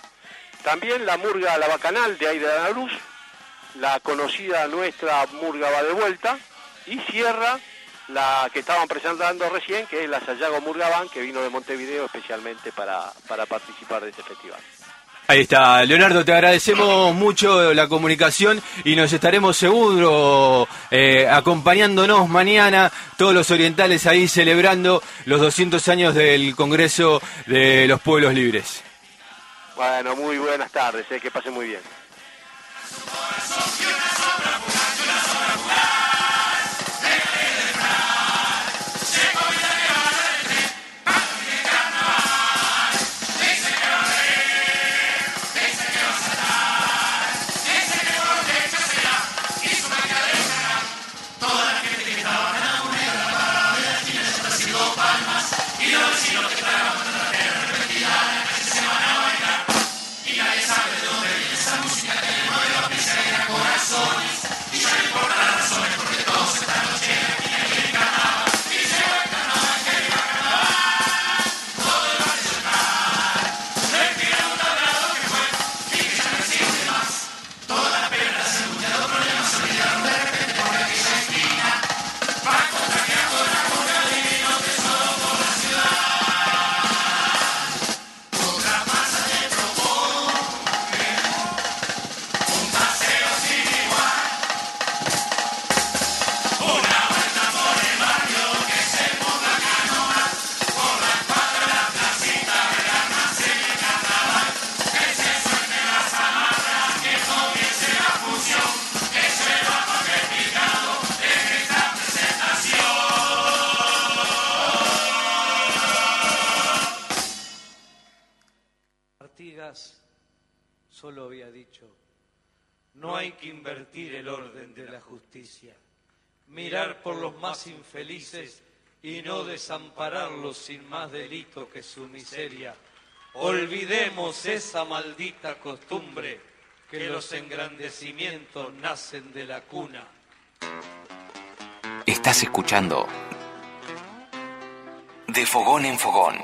También la Murga La Bacanal de Aire de la Luz, la conocida nuestra Murga va de vuelta, y cierra la que estaban presentando recién, que es la Sayago Murgabán, que vino de Montevideo especialmente para, para participar de este festival. Ahí está, Leonardo, te agradecemos mucho la comunicación y nos estaremos seguro eh, acompañándonos mañana, todos los orientales ahí celebrando los 200 años del Congreso de los Pueblos Libres. Bueno, muy buenas tardes, eh, que pasen muy bien. No hay que invertir el orden de la justicia, mirar por los más infelices y no desampararlos sin más delito que su miseria. Olvidemos esa maldita costumbre que los engrandecimientos nacen de la cuna. Estás escuchando De Fogón en Fogón.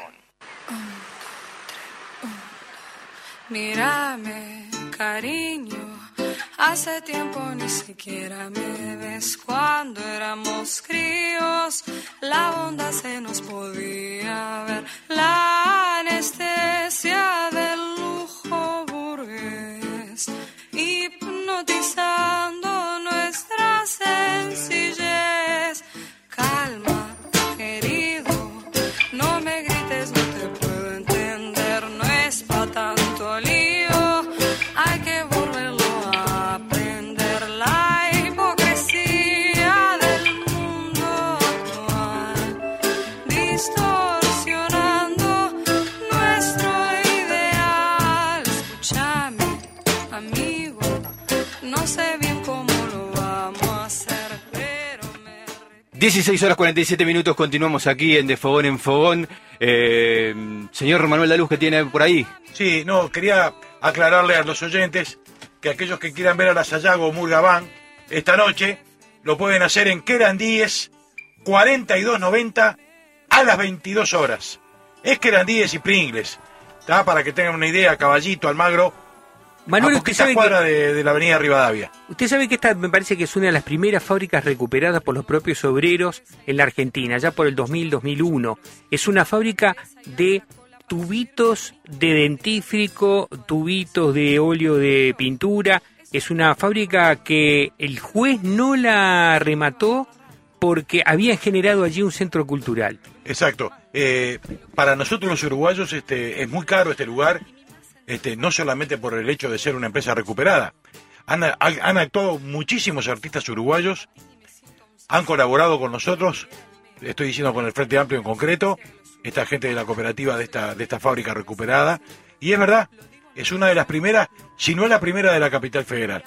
Mírame, cariño, hace tiempo ni siquiera me ves cuando éramos críos. La onda se nos podía ver, la anestesia del 16 horas 47 minutos, continuamos aquí en De Fogón en Fogón. Eh, señor Manuel Daluz, ¿qué tiene por ahí? Sí, no, quería aclararle a los oyentes que aquellos que quieran ver a la Sayago Murgabán esta noche lo pueden hacer en Querandíes 4290 a las 22 horas. Es Querandíes y Pringles, ¿está? Para que tengan una idea, Caballito, Almagro, Manuel, a usted sabe cuadra que- de, de la avenida Rivadavia. Usted sabe que esta me parece que es una de las primeras fábricas recuperadas por los propios obreros en la Argentina, ya por el 2000-2001. Es una fábrica de tubitos de dentífrico, tubitos de óleo de pintura. Es una fábrica que el juez no la remató porque había generado allí un centro cultural. Exacto. Eh, para nosotros los uruguayos este, es muy caro este lugar, este, no solamente por el hecho de ser una empresa recuperada. Han, actuado muchísimos artistas uruguayos, han colaborado con nosotros, estoy diciendo con el Frente Amplio en concreto, esta gente de la cooperativa de esta, de esta fábrica recuperada, y es verdad, es una de las primeras, si no es la primera de la capital federal.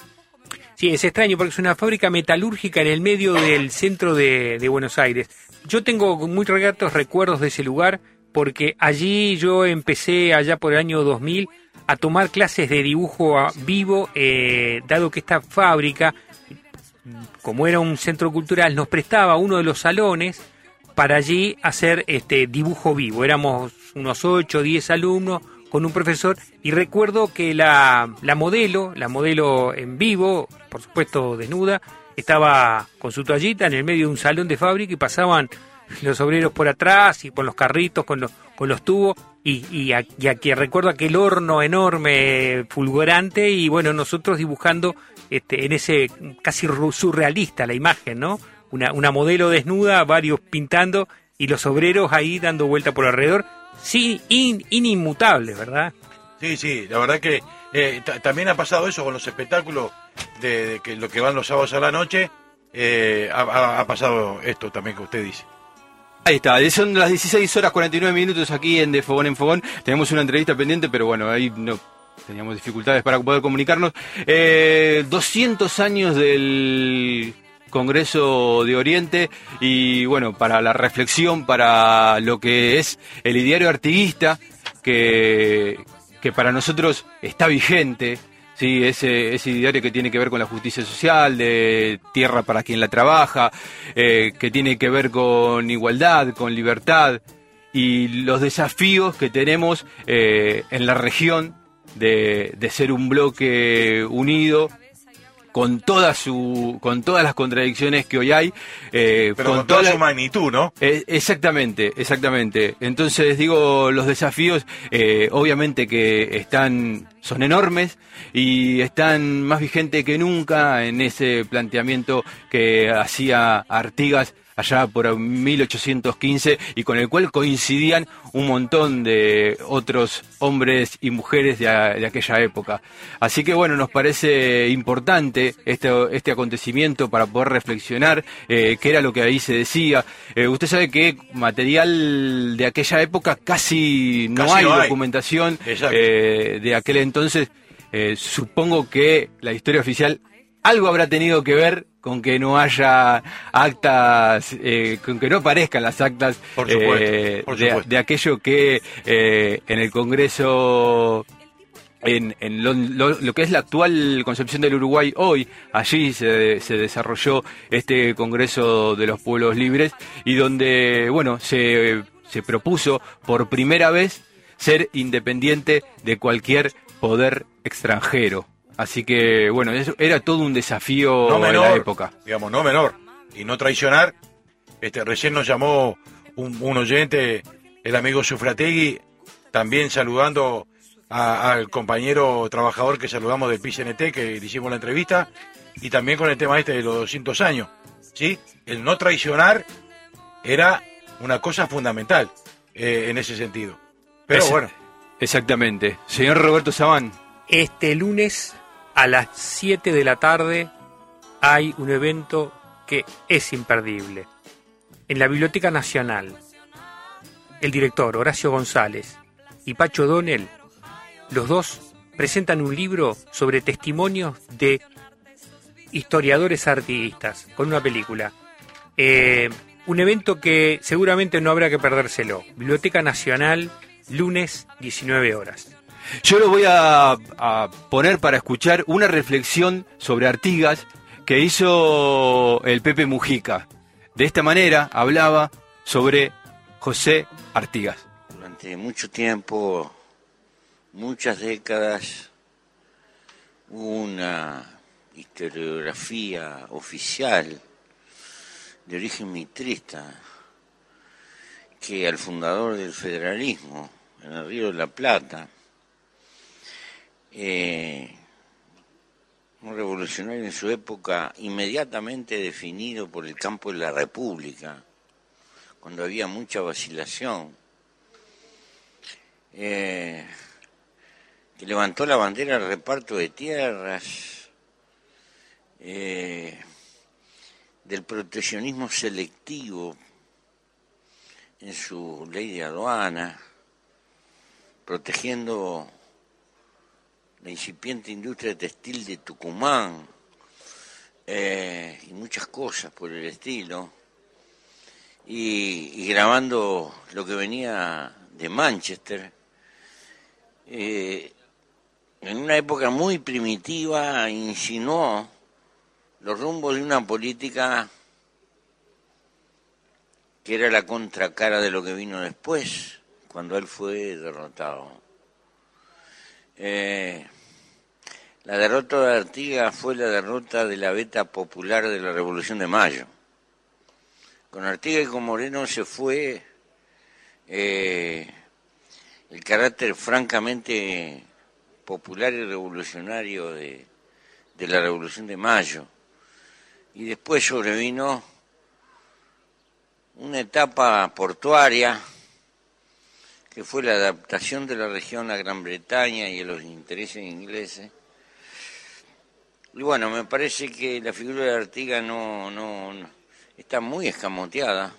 Sí, es extraño porque es una fábrica metalúrgica en el medio del centro de, de Buenos Aires. Yo tengo muy regatos recuerdos de ese lugar porque allí yo empecé allá por el año 2000 a tomar clases de dibujo vivo, eh, dado que esta fábrica, como era un centro cultural, nos prestaba uno de los salones para allí hacer este dibujo vivo. Éramos unos 8 o 10 alumnos con un profesor y recuerdo que la, la modelo, la modelo en vivo, por supuesto desnuda, estaba con su toallita en el medio de un salón de fábrica y pasaban los obreros por atrás y con los carritos, con los, con los tubos, y, y, a- y aquí recuerdo aquel horno enorme, fulgurante, y bueno, nosotros dibujando este, en ese casi surrealista la imagen, ¿no? Una, una modelo desnuda, varios pintando, y los obreros ahí dando vuelta por alrededor, sí, in- inimmutables, ¿verdad? Sí, sí, la verdad que eh, ta- también ha pasado eso con los espectáculos de, que lo que van los sábados a la noche. eh, ha- ha pasado esto también que usted dice. Ahí está, son las 16 horas 49 minutos aquí en De Fogón en Fogón. Tenemos una entrevista pendiente, pero bueno, ahí no teníamos dificultades para poder comunicarnos. Eh, 200 años del Congreso de Oriente y bueno, para la reflexión, para lo que es el ideario artiguista, que, que para nosotros está vigente. Sí, ese, ese ideario que tiene que ver con la justicia social, de tierra para quien la trabaja, eh, que tiene que ver con igualdad, con libertad y los desafíos que tenemos eh, en la región de, de ser un bloque unido con toda su con todas las contradicciones que hoy hay eh, Pero con, toda toda su magnitud, ¿no? eh, exactamente, exactamente. Entonces digo, los desafíos eh, obviamente que están, son enormes y están más vigentes que nunca en ese planteamiento que hacía Artigas allá por 1815 y con el cual coincidían un montón de otros hombres y mujeres de, a- de aquella época. Así que bueno, nos parece importante este, este acontecimiento para poder reflexionar eh, qué era lo que ahí se decía. Eh, usted sabe que material de aquella época casi no Casi hay no hay. documentación eh, de aquel entonces. Supongo que la historia oficial algo habrá tenido que ver con que no haya actas, eh, con que no aparezcan las actas Por supuesto, eh, por de, aquello que eh, en el Congreso, en, en lo, lo- lo que es la actual concepción del Uruguay hoy, allí se, se desarrolló este Congreso de los Pueblos Libres y donde, bueno, se, se propuso por primera vez ser independiente de cualquier poder extranjero. Así que, bueno, eso era todo un desafío no en menor, la época. digamos, no menor, y no traicionar. Este, recién nos llamó un, un oyente, el amigo Sufrategui, también saludando a- al compañero trabajador que saludamos del PCNT, que le hicimos la entrevista, y también con el tema este de los 200 años. ¿sí? El no traicionar era una cosa fundamental eh, en ese sentido. Pero bueno, Exactamente. Señor Roberto Sabán. Este lunes a las 7 de la tarde hay un evento que es imperdible. En la Biblioteca Nacional, el director Horacio González y Pacho Donel, los dos presentan un libro sobre testimonios de historiadores artiguistas con una película. Eh, un evento que seguramente no habrá que perdérselo. Biblioteca Nacional, lunes 19 horas. Yo lo voy a, poner para escuchar una reflexión sobre Artigas que hizo el Pepe Mujica. De esta manera hablaba sobre José Artigas. Durante mucho tiempo, muchas décadas, una historiografía oficial de origen mitrista que al fundador del federalismo en el Río de la Plata, eh, un revolucionario en su época inmediatamente definido por el campo de la República, cuando había mucha vacilación, eh, que levantó la bandera del reparto de tierras, eh, del proteccionismo selectivo en su ley de aduana, protegiendo la incipiente industria textil de Tucumán eh, y muchas cosas por el estilo, y, grabando lo que venía de Manchester, eh, en una época muy primitiva insinuó los rumbos de una política que era la contracara de lo que vino después, cuando él fue derrotado. Eh, la derrota de Artigas fue la derrota de la beta popular de la Revolución de Mayo. Con Artigas y con Moreno se fue eh, el carácter francamente popular y revolucionario de, de la Revolución de Mayo. Y después sobrevino una etapa portuaria que fue la adaptación de la región a Gran Bretaña y a los intereses ingleses. Y bueno, me parece que la figura de Artigas no, no, está muy escamoteada.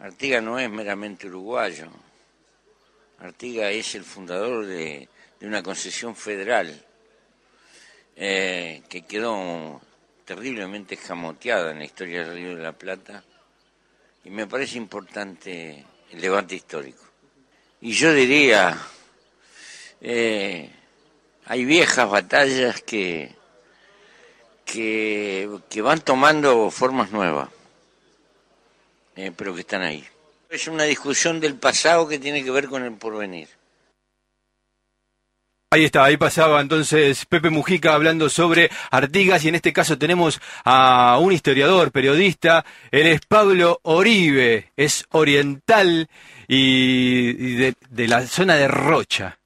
Artigas no es meramente uruguayo. Artigas es el fundador de, de una concesión federal eh, que quedó terriblemente escamoteada en la historia del Río de la Plata y me parece importante el debate histórico. Y yo diría, eh, hay viejas batallas que, que, que van tomando formas nuevas, eh, pero que están ahí. Es una discusión del pasado que tiene que ver con el porvenir. Ahí está, ahí pasaba entonces Pepe Mujica hablando sobre Artigas y en este caso tenemos a un historiador, periodista, él es Pablo Oribe, es oriental y, de la zona de Rocha,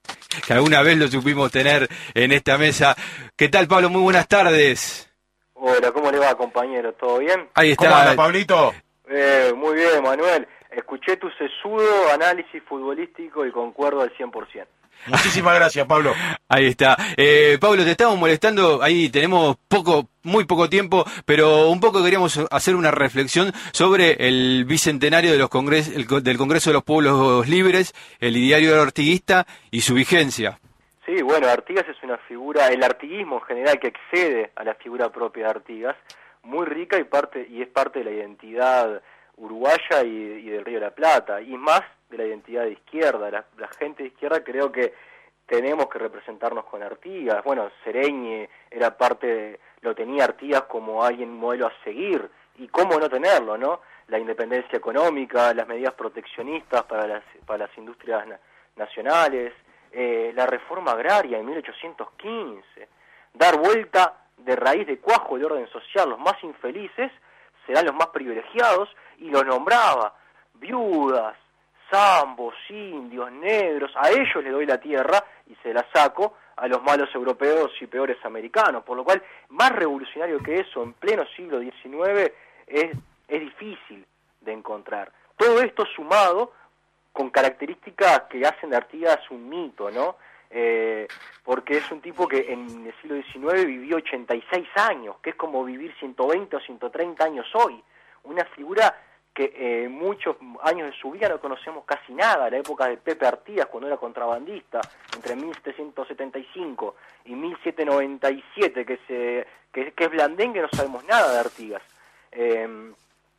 que alguna vez lo supimos tener en esta mesa. ¿Qué tal Pablo? Muy buenas tardes. Hola, ¿cómo le va, compañero? ¿Todo bien? Ahí está. ¿Cómo anda, Pablito? Eh, muy bien, Manuel. Escuché tu sesudo análisis futbolístico y concuerdo al 100%. Muchísimas gracias, Pablo. Ahí está. Eh, Pablo, te estamos molestando, ahí tenemos poco, muy poco tiempo, pero un poco queríamos hacer una reflexión sobre el bicentenario de los congres, el co- del Congreso de los Pueblos Libres, el ideario artiguista y su vigencia. Sí, bueno, Artigas es una figura, el artiguismo en general que excede a la figura propia de Artigas, muy rica y parte y es parte de la identidad uruguaya y, y del Río de la Plata, y más de la identidad de izquierda. La, gente de izquierda creo que tenemos que representarnos con Artigas. Bueno, Sereñe era parte, de- lo tenía Artigas como alguien modelo a seguir, y cómo no tenerlo, ¿no? La independencia económica, las medidas proteccionistas para las, para las industrias na- nacionales, eh, la reforma agraria en 1815, dar vuelta de raíz de cuajo el orden social, los más infelices serán los más privilegiados, y los nombraba, viudas, zambos, indios, negros, a ellos le doy la tierra y se la saco a los malos europeos y peores americanos, por lo cual más revolucionario que eso en pleno siglo XIX es, es difícil de encontrar. Todo esto sumado con características que hacen de Artigas un mito, ¿no? Eh, porque es un tipo que en el siglo XIX vivió 86 años, que es como vivir 120 o 130 años hoy. Una figura que eh, muchos años de su vida no conocemos casi nada, la época de Pepe Artigas cuando era contrabandista, entre 1775 y 1797, que, se, que, es blandengue, no sabemos nada de Artigas. Eh,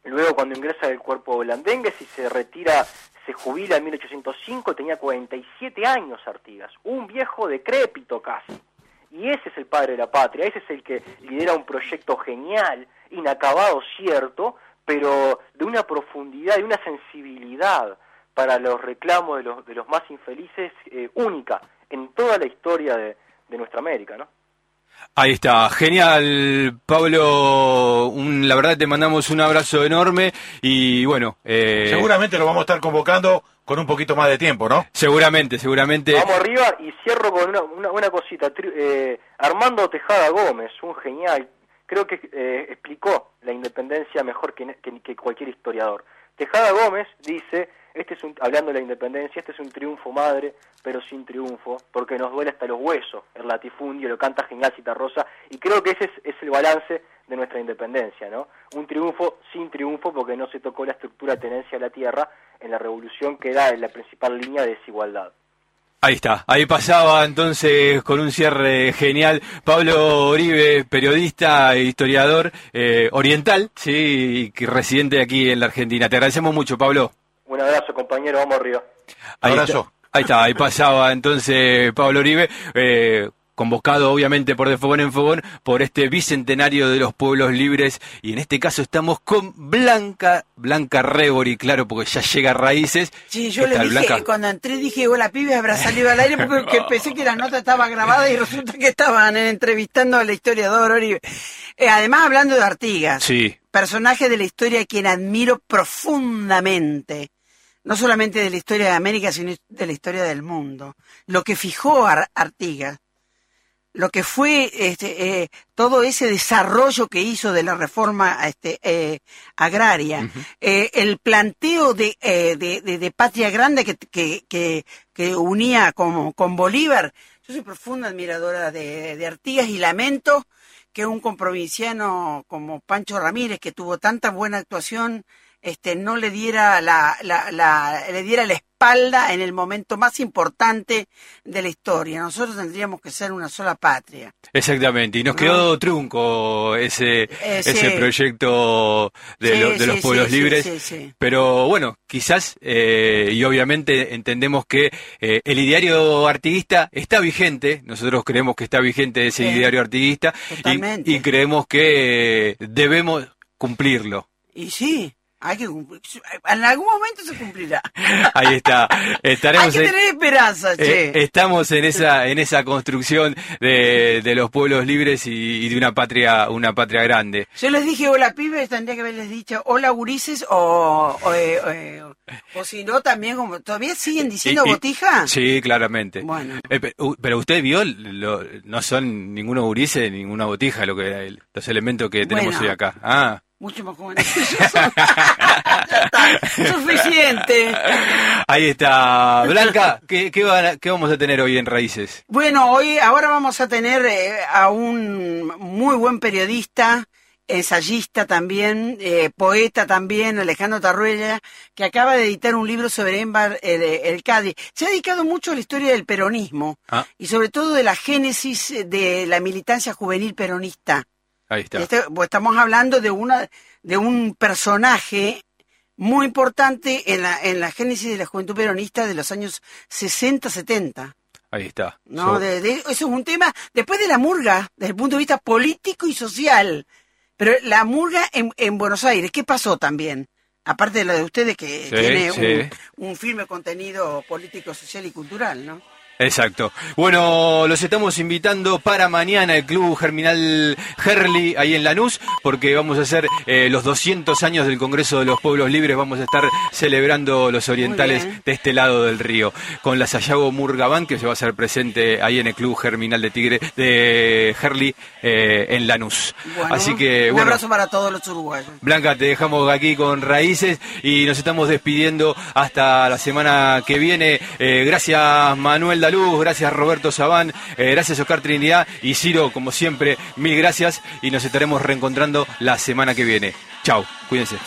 luego cuando ingresa el cuerpo blandengue, si se retira, se jubila en 1805, tenía 47 años Artigas, un viejo decrépito casi. Y ese es el padre de la patria, ese es el que lidera un proyecto genial, inacabado, cierto, pero de una profundidad, de una sensibilidad para los reclamos de los, de los más infelices eh, única en toda la historia de, de nuestra América, ¿no? Ahí está, genial, Pablo. Un- la verdad te mandamos un abrazo enorme y bueno. eh, Seguramente lo vamos a estar convocando con un poquito más de tiempo, ¿no? Seguramente, seguramente. Vamos arriba y cierro con una, una, una cosita. Tri- eh, Armando Tejada Gómez, un genial, creo que eh, explicó la independencia mejor que, cualquier historiador. Tejada Gómez dice, este es un, hablando de la independencia, este es un triunfo madre, pero sin triunfo, porque nos duele hasta los huesos. El latifundio lo canta genial Citarrosa, y creo que ese es, es el balance de nuestra independencia, ¿no? Un triunfo sin triunfo, porque no se tocó la estructura tenencia de la tierra en la revolución que era la principal línea de desigualdad. Ahí está, ahí pasaba entonces con un cierre genial Pablo Oribe, periodista e historiador eh, oriental, sí, y que residente aquí en la Argentina. Te agradecemos mucho, Pablo. Un abrazo, compañero, vamos arriba. Ahí Abrazo. Está, ahí está, ahí pasaba entonces Pablo Oribe, eh, convocado obviamente por De Fogón en Fogón por este bicentenario de los pueblos libres y en este caso estamos con Blanca, Blanca Rebori, claro, porque ya llega a Raíces. Sí, yo ¿Qué le dije, Blanca? cuando entré dije, la pibe habrá salido al aire porque pensé que la nota estaba grabada y resulta que estaban entrevistando al historiador Oribe. Eh, además hablando de Artigas. Sí, personaje de la historia a quien admiro profundamente, no solamente de la historia de América, sino de la historia del mundo. Lo que fijó a Artigas, lo que fue este, eh, todo ese desarrollo que hizo de la reforma este, eh, agraria, eh, el planteo de, eh, de, de- de patria grande que, que, que, que unía con, con Bolívar. Yo soy profunda admiradora de, de Artigas y lamento que un comprovinciano como Pancho Ramírez, que tuvo tanta buena actuación, este, no le diera la, la, la- le diera la espalda en el momento más importante de la historia. Nosotros tendríamos que ser una sola patria. Exactamente, y nos quedó trunco ese, Eh, ese proyecto de, Sí, lo- de sí, los pueblos libres. Pero bueno, quizás, eh, y obviamente entendemos que eh, el ideario artiguista está vigente, nosotros creemos que está vigente ese ideario artiguista, y, y creemos que debemos cumplirlo. Y sí, hay que cumplir. En algún momento se cumplirá. Ahí está, hay estaremos que en- tener esperanza, che. Eh, estamos en esa en esa construcción de, de los pueblos libres y, y de una patria una patria grande. Yo les dije hola pibes, tendría que haberles dicho hola gurises o, o, eh, o si no también como todavía siguen diciendo Y- y- botija. Sí, claramente. Bueno. Eh, pero usted vio, lo- no son ninguno gurice, ninguna botija lo que los elementos que tenemos Bueno. hoy acá. Ah, Mucho más jóvenes que yo. Suficiente. ahí está. Blanca, ¿qué, qué, van a- qué vamos a tener hoy en Raíces? Bueno, hoy ahora vamos a tener eh, a un muy buen periodista, ensayista también, eh, poeta también, Alejandro Tarruella, que acaba de editar un libro sobre Embar el, el Cádiz. Se ha dedicado mucho a la historia del peronismo Ah, y sobre todo de la génesis de la militancia juvenil peronista. Ahí está. Este- pues estamos hablando de una de un personaje muy importante en la en la génesis de la juventud peronista de los años 60 70 Ahí está. no So- de, de- eso es un tema después de la murga desde el punto de vista político y social pero la murga en, en Buenos Aires qué pasó también aparte de lo de ustedes que Sí, tiene sí. Un, un firme contenido político social y cultural no Exacto. Bueno, los estamos invitando para mañana el Club Germinal Herli ahí en Lanús, porque vamos a hacer eh, los 200 años del Congreso de los Pueblos Libres, vamos a estar celebrando los orientales de este lado del río, con la Sayago Murgabán, que se va a hacer presente ahí en el Club Germinal de Tigre de Herli eh, en Lanús. Bueno, Así que, un bueno. abrazo para todos los uruguayos Blanca, te dejamos aquí con raíces y nos estamos despidiendo hasta la semana que viene. Eh, gracias Manuel Daluz, gracias Roberto Sabán, eh, gracias Oscar Trinidad y Ciro, como siempre, mil gracias y nos estaremos reencontrando la semana que viene. Chao, cuídense.